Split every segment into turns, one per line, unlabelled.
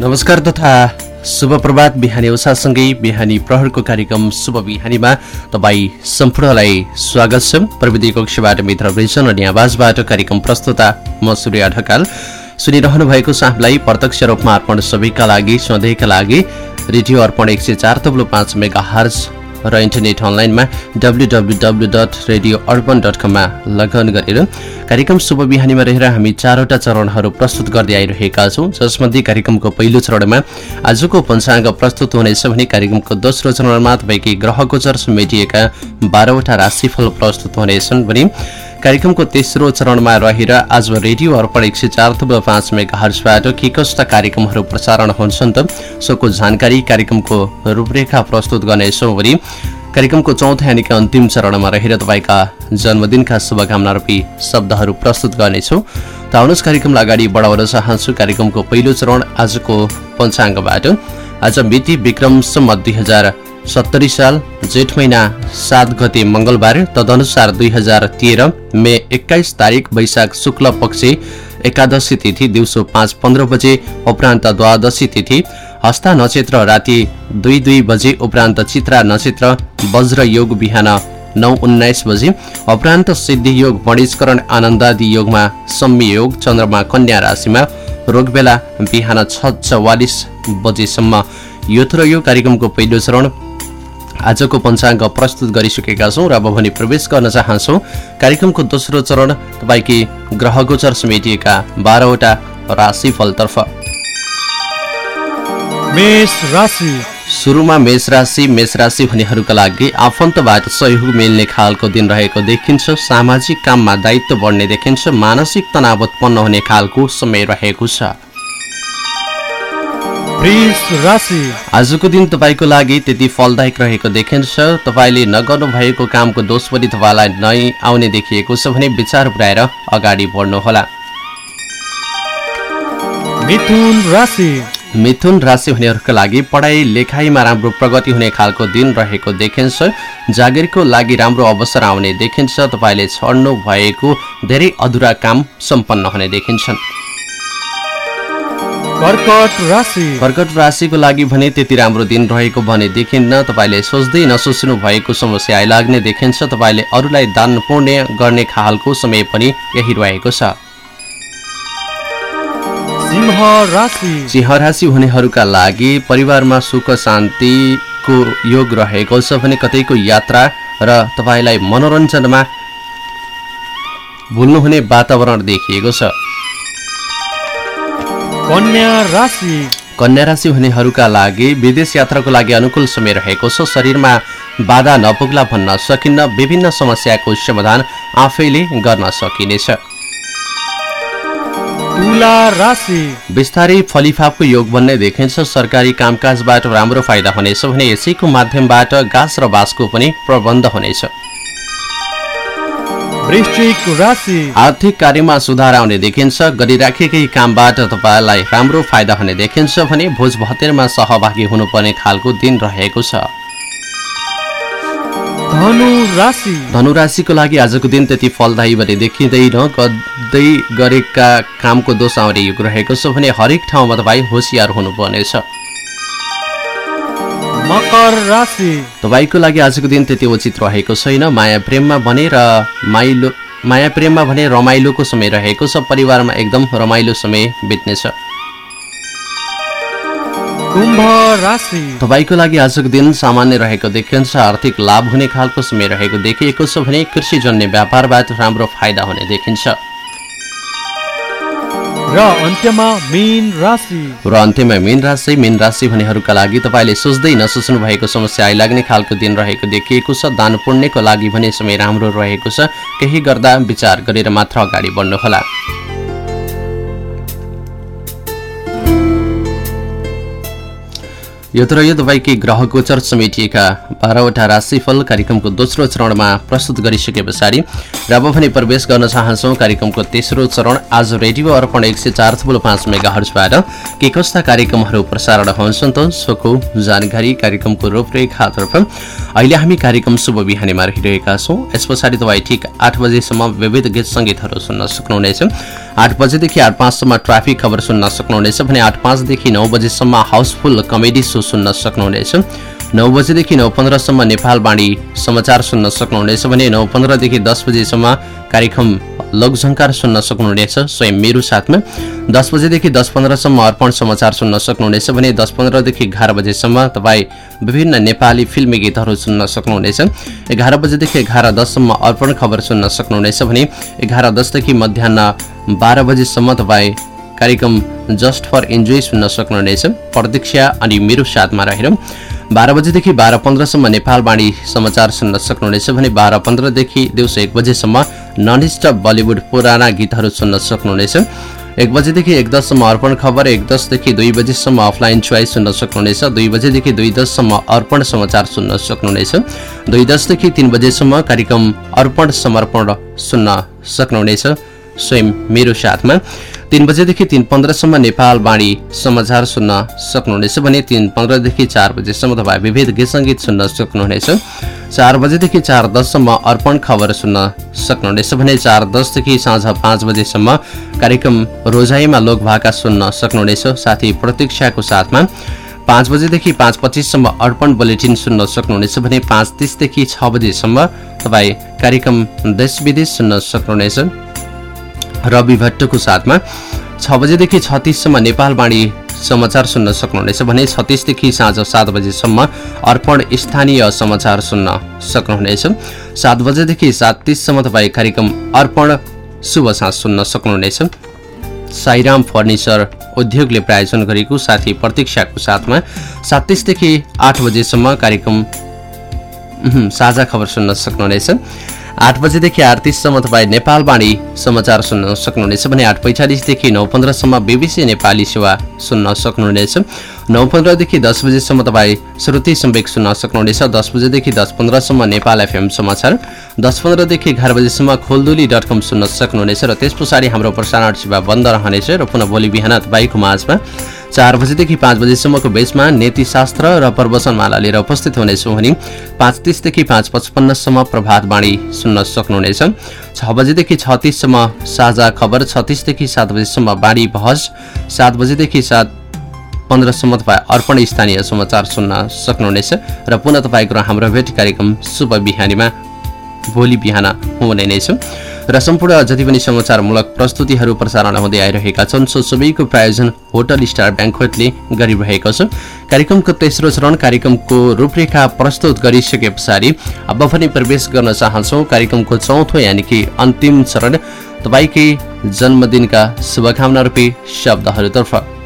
नमस्कार तथा शुभ प्रभात। बिहानी उषासँगै बिहानी प्रहरको कार्यक्रम शुभ बिहानीमा तपाईँ सम्पूर्णलाई स्वागत छ। प्रविधि कक्षबाट मित्र वृजन अनि आवाजबाट कार्यक्रम प्रस्तुता म सूर्य ढकाल। सुनिरहनु भएको छ हामीलाई प्रत्यक्ष रूपमा अर्पण सबैका लागि सधैँका लागि। रेडियो अर्पण एक सय चार तब्लो पाँच मेगा हर्ज र इन्टरनेट अनलाइनमा डब्लु डब्लु लगन गरेर कार्यक्रम शुभ बिहानीमा रहेर हामी चारवटा चरणहरू प्रस्तुत गर्दै आइरहेका छौँ। जसमध्ये कार्यक्रमको पहिलो चरणमा आजको पञ्चाङ्ग प्रस्तुत हुनेछ भने कार्यक्रमको दोस्रो चरणमा तपाईँकै ग्रहको चर समेटिएका बाह्रवटा राशिफल प्रस्तुत हुनेछन् भने कार्यक्रमको तेस्रो चरणमा रहेर आज रेडियो अर्पण एक सय चार थुप्रो पाँच मेगा के कस्ता कार्यक्रमहरू प्रसारण हुन्छन् त सोको जानकारी कार्यक्रमको रूपरेखा प्रस्तुत गर्नेछौँ भने कार्यक्रमको चौथो यानि अन्तिम चरणमा रहेर तपाईँका जन्मदिनका शुभकामना रूपी शब्दहरू प्रस्तुत गर्नेछौँ। त आउनुहोस् कार्यक्रमलाई अगाडि बढाउन चाहन्छु। कार्यक्रमको पहिलो चरण आजको पञ्चाङ्गबाट। आज मिति विक्रमसम्म दुई हजार सत्तरी साल जेठ महिना सात गते मङ्गलबार तदनुसार दुई हजार तेह्र मे एक्काइस तारिक वैशाख शुक्ल पक्ष एकादशी तिथि दिउँसो पाँच पन्ध्र बजे उपरान्त द्वादशी तिथि हस्ता नक्षत्र राति दुई दुई बजे उपरान्त चित्रा नक्षत्र वज्र योग बिहान नौ उन्नाइस बजे उपरान्त सिद्धि योग मणिष्करण आनन्दादि योगमा सम्मी योग चन्द्रमा कन्या राशिमा रोगबेला बिहान छ चौवालिस बजेसम्म। यो यो कार्यक्रमको पहिलो चरण आजको पञ्चाङ्ग प्रस्तुत गरिसकेका छौँ र अब भने प्रवेश गर्न चाहन्छौँ कार्यक्रमको दोस्रो चरण तपाईँकै ग्रह गोचर समेटिएका बाह्रवटा राशिफलतर्फ। सुरुमा मेष राशि मेष राशि हुनेहरूका लागि आफन्तबाट सहयोग मिल्ने खालको दिन रहेको देखिन्छ। सामाजिक काममा दायित्व बढ्ने देखिन्छ। मानसिक तनाव उत्पन्न हुने खालको समय रहेको छ। आजको दिन तपाईँको लागि त्यति फलदायक रहेको देखिन्छ तपाईँले नगर्नु भएको कामको दोष पनि तपाईँलाई नै आउने देखिएको छ भने विचार पुऱ्याएर अगाडि बढ्नुहोला। मिथुन राशि। हुनेहरूका लागि पढाइ लेखाइमा राम्रो प्रगति हुने खालको दिन रहेको देखिन्छ जागिरको लागि राम्रो अवसर आउने देखिन्छ तपाईँले छड्नु भएको धेरै अधुरा काम सम्पन्न हुने देखिन्छन् कर्कट राशि। कर्कट राशिको लागि भने त्यति राम्रो दिन रहेको भने देखिन्न। तपाईँले सोच्दै नसोच्नु भएको समस्या आइलाग्ने देखिन्छ। तपाईँले अरूलाई दान पुण्य गर्ने खालको समय पनि यही रहेको छ। सिंह राशि हुनेहरूका लागि परिवारमा सुख शान्तिको योग रहेको छ भने कतैको यात्रा र तपाईँलाई मनोरञ्जनमा भुल्नुहुने वातावरण देखिएको छ। कन्या राशि। कन्या राशि हुनेहरूका लागि विदेश यात्राको लागि अनुकूल समय रहेको छ। शरीरमा बाधा नपुग्ला भन्न सकिन्न। विभिन्न समस्याको समाधान आफैले गर्न सकिनेछ। बिस्तारै फलिफापको योग बन्ने देखिन्छ। सरकारी कामकाजबाट राम्रो फाइदा हुनेछ भने यसैको माध्यमबाट घाँस र बाँसको पनि प्रबन्ध हुनेछ। आर्थिक कार्यमा सुधार आउने देखिन्छ गरिराखेकै कामबाट तपाईँलाई राम्रो फाइदा हुने देखिन्छ भने भोज भतेरमा सहभागी हुनुपर्ने खालको दिन रहेको छ। धनु राशिको लागि आजको दिन त्यति फलदायी भने देखिँदैन गर्दै गरेका कामको दोष आउने युग रहेको छ भने हरेक ठाउँमा तपाईँ होसियार हुनुपर्नेछ। मकर राशि। तपाईँको लागि आजको दिन त्यति उचित रहेको छैन। माया प्रेममा भने र माइलो माया प्रेममा भने रमाइलोको समय रहेको छ। परिवारमा एकदम रमाइलो समय बित्नेछ। तपाईँको लागि आजको दिन सामान्य रहेको देखिन्छ। आर्थिक लाभ हुने खालको समय रहेको देखिएको छ भने कृषिजन्य व्यापारबाट राम्रो फाइदा हुने देखिन्छ। र अन्त्यमा मेन राशि। र अन्त्यमा मेन राशि मेन राशि भनेहरूका लागि तपाईँले सोच्दै नसोच्नु भएको समस्या आइलाग्ने खालको दिन रहेको देखिएको छ। दान पुण्यको लागि भने समय राम्रो रहेको छ। केही गर्दा विचार गरेर मात्र अगाडि बढ्नुहोला। यो त यो तपाईँकै ग्रह गोचर समेटिएका बाह्रवटा राशिफल कार्यक्रमको दोस्रो चरणमा प्रस्तुत गरिसके पछाडि र अब भने प्रवेश गर्न चाहन्छौँ कार्यक्रमको तेस्रो चरण आज रेडियो अर्पण एक सय चार थुप्रो पाँच मेगा हर्चबाट के कस्ता कार्यक्रमहरू प्रसारण हुन्छन् त सोको जानकारी कार्यक्रमको रूपरेखातर्फ। अहिले हामी कार्यक्रम शुभ बिहानीमा रहिरहेका छौँ। यस पछाडि तपाईँ ठिक आठ बजेसम्म विविध गीत सङ्गीतहरू सुन्न सक्नुहुनेछ। आठ बजेदेखि आठ पाँचसम्म ट्राफिक खबर सुन्न सक्नुहुनेछ भने आठ पाँचदेखि नौ बजेसम्म हाउसफुल कमेडी सुन्न सक्नुहुनेछ। नौ बजेदेखि नौ पन्ध्रसम्म नेपाल बाणी समाचार सुन्न सक्नुहुनेछ भने नौ पन्ध्रदेखि दस बजेसम्म कार्यक्रम लोकझङ्कार सुन्न सक्नुहुनेछ। स्वयं मेरो साथमा दस बजेदेखि दस पन्ध्रसम्म अर्पण समाचार सुन्न सक्नुहुनेछ भने दस पन्ध्रदेखि एघार बजेसम्म तपाईँ विभिन्न नेपाली फिल्मी गीतहरू सुन्न सक्नुहुनेछ। एघार बजेदेखि एघार दससम्म अर्पण खबर सुन्न सक्नुहुनेछ भने एघार दसदेखि मध्याह बाह्र बजेसम्म तपाईँ कार्यक्रम जस्ट फर इन्जोय सुन्न सक्नुहुनेछ प्रतीक्षा अनि मेरो साथमा रहेर। बाह्र बजेदेखि बाह्र पन्ध्रसम्म नेपालवाणी समाचार सुन्न सक्नुहुनेछ भने बाह्र पन्ध्रदेखि दिउँसो एक बजेसम्म नन स्टप बलिउड पुराना गीतहरू सुन्न सक्नुहुनेछ एक बजेदेखि एक दससम्म अर्पण खबर एक दसदेखि दुई बजेसम्म अफलाइन चोइस सुन्न सक्नुहुनेछ दुई बजेदेखि दुई दससम्म अर्पण समाचार सुन्न सक्नुहुनेछ दुई दसदेखि तिन बजेसम्म कार्यक्रम अर्पण समर्पण सुन्न सक्नुहुनेछ स्वयं मेरो साथमा। तिन बजेदेखि तिन पन्ध्रसम्म नेपाल बाणी समाचार सुन्न सक्नुहुनेछ भने तिन पन्ध्रदेखि चार बजेसम्म तपाईँ विविध गीत सङ्गीत सुन्न सक्नुहुनेछ। चार बजेदेखि चार दससम्म अर्पण खबर सुन्न सक्नुहुनेछ भने चार दसदेखि साँझ पाँच बजेसम्म कार्यक्रम रोजाइमा लोकभाका सुन्न सक्नुहुनेछ। साथी प्रतीक्षाको साथमा पाँच बजेदेखि पाँच पच्चिससम्म अर्पण बुलेटिन सुन्न सक्नुहुनेछ भने पाँच तिसदेखि छ बजेसम्म तपाईँ कार्यक्रम देश विदेश सुन्न सक्नुहुनेछ। रवि भट्टको साथमा छ बजेदेखि छत्तिससम्म नेपालवाणी समाचार सुन्न सक्नुहुनेछ भने छत्तिसदेखि साँझ सात बजेसम्म अर्पण स्थानीय समाचार सुन्न सक्नुहुनेछ। सात बजेदेखि सात तिससम्म तपाईँ कार्यक्रम अर्पण शुभ साँझ सुन्न सक्नुहुनेछ। साईराम फर्निचर उद्योगले प्रायोजन गरेको साथी प्रतीक्षाको साथमा सात आठ बजेसम्म कार्यक्रम साझा खबर सुन्न सक्नुहुनेछ। आठ बजेदेखि आठ तिससम्म तपाईँ नेपालवाणी समाचार सुन्न सक्नुहुनेछ भने आठ पैँचालिसदेखि नौ पन्ध्रसम्म बिबिसी नेपाली सेवा सुन्न सक्नुहुनेछ। नौ पन्ध्रदेखि दस बजेसम्म तपाईँ श्रुति सम्वेक सुन्न सक्नुहुनेछ। दस बजेदेखि दस पन्ध्रसम्म नेपाल एफएम समाचार। दस पन्ध्रदेखि एघार बजेसम्म खोलदुली डट कम सुन्न सक्नुहुनेछ र त्यस पछाडि हाम्रो प्रसारण सेवा बन्द रहनेछ र पुनः भोलि बिहान तपाईँको माझमा। चार बजेदेखि पाँच बजेसम्मको बेचमा नीतिशास्त्र र प्रवचनमाला लिएर उपस्थित हुनेछौँ भने पाँच तिसदेखि पाँच पचपन्नसम्म प्रभात बाणी सुन्न सक्नुहुनेछ। छ बजेदेखि छत्तिससम्म साझा खबर छत्तिसदेखि सात बजेसम्म बाणी बहस सात बजेदेखि सात पन्ध्रसम्म तपाईँ अर्पण स्थानीय समाचार सुन्न सक्नुहुनेछ र पुनः तपाईँको हाम्रो भेट कार्यक्रम शुभ बिहानीमा भोलि बिहान हुने नै छ र सम्पूर्ण जति पनि समाचारमूलक प्रस्तुतिहरू प्रसारण हुँदै आइरहेका छन् सो सबैको प्रायोजन होटल स्टार ब्याङ्कवेटले गरिरहेको छ। कार्यक्रमको तेस्रो चरण कार्यक्रमको रूपरेखा प्रस्तुत गरिसके पछाडि अब पनि प्रवेश गर्न चाहन्छौँ। कार्यक्रमको चौथो यानि कि अन्तिम चरण तपाईँकै जन्मदिनका शुभकामना रूपी शब्दहरूतर्फ।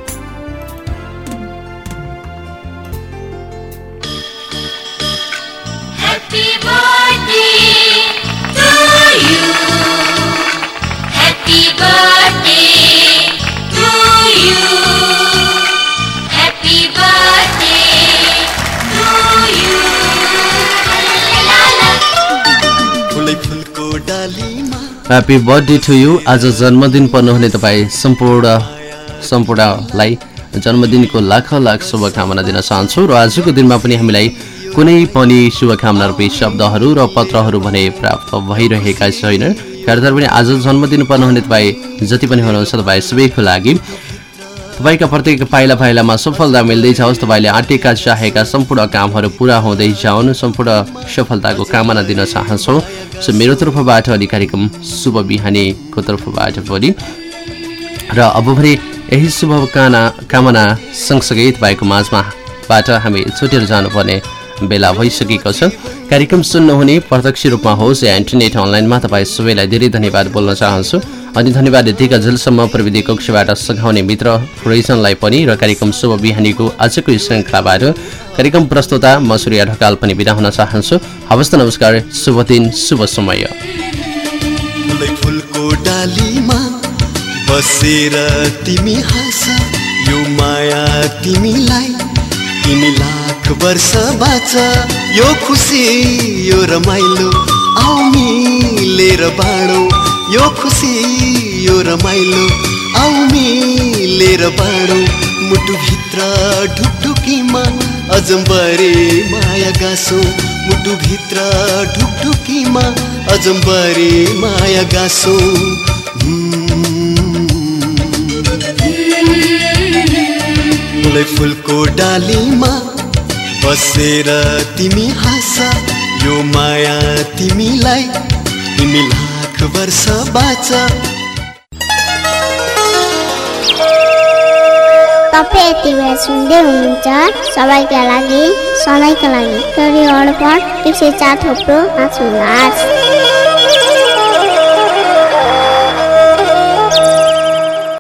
ह्याप्पी बर्थडे टु यु आज जन्मदिन पर्नुहुने तपाईँ सम्पूर्ण सम्पूर्णलाई जन्मदिनको लाख लाख शुभकामना दिन चाहन्छु र आजको दिनमा पनि हामीलाई कुनै पनि शुभकामना रूपी शब्दहरू र पत्रहरू भने प्राप्त भइरहेका छैन खैर पनि आज जन्मदिन पर्नुहुने तपाईँ जति पनि हुनुहुन्छ तपाईँ सबैको लागि तपाईँका प्रत्येक पाइला पाइलामा सफलता मिल्दै जाओस् तपाईँले आँटेका चाहेका सम्पूर्ण कामहरू पुरा हुँदै जाउन्। सम्पूर्ण सफलताको कामना दिन चाहन्छौँ। सो मेरो तर्फबाट अनि कार्यक्रम शुभ बिहानीको तर्फबाट पनि। र अब भने यही शुभकामना कामना सँगसँगै तपाईँको माझमाबाट हामी छुटेर जानुपर्ने बेला भइसकेको छ। कार्यक्रम सुन्नुहुने प्रत्यक्ष रूपमा होस् या इन्टरनेट अनलाइनमा तपाईँ सबैलाई धेरै धन्यवाद बोल्न चाहन्छु। अनि धन्यवाद यतिका जेलसम्म प्रविधि कक्षबाट सघाउने मित्र फ्रेजनलाई पनि र कार्यक्रम शुभ बिहानीको आजको श्रृङ्खलाबाट। कार्यक्रम प्रस्तुता म सूर्य ढकाल पनि बिदा हुन चाहन्छु। हवस् नमस्कार शुभ दिन शुभ समय।
बसेर तिमी हाँस यो माया तिमीलाई तिमी लाख वर्ष बाँच यो खुसी यो रमाइलो आउ मिलेर बाँडो यो खुसी। यो रमाइलो आउ मिलेर मुटुभित्र ढुकढुकीमा अजम्बरे माया गाँसो। मुटुभित्र ढुकढुकीमा अजम्बरे माया गाँसो। फुलै फुलको डालीमा बसेर तिमी हाँस यो माया तिमीलाई। तिमी लाख वर्ष बाँच
तपाईँ यति बेला सुन्दै हुनुहुन्छ सबैका लागि सधैँका लागि अर्पण एक सय चार थोप्रो पाँच